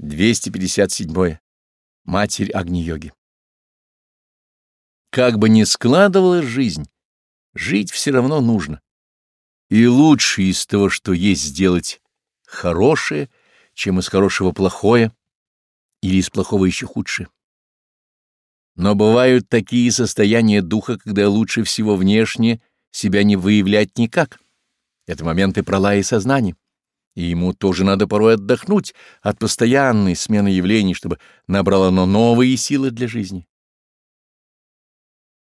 257. -е. Матерь Агни-йоги. Как бы ни складывалась жизнь, жить все равно нужно. И лучше из того, что есть, сделать хорошее, чем из хорошего плохое или из плохого еще худшее. Но бывают такие состояния духа, когда лучше всего внешне себя не выявлять никак. Это моменты пролая сознания. И Ему тоже надо порой отдохнуть от постоянной смены явлений, чтобы набрало оно новые силы для жизни.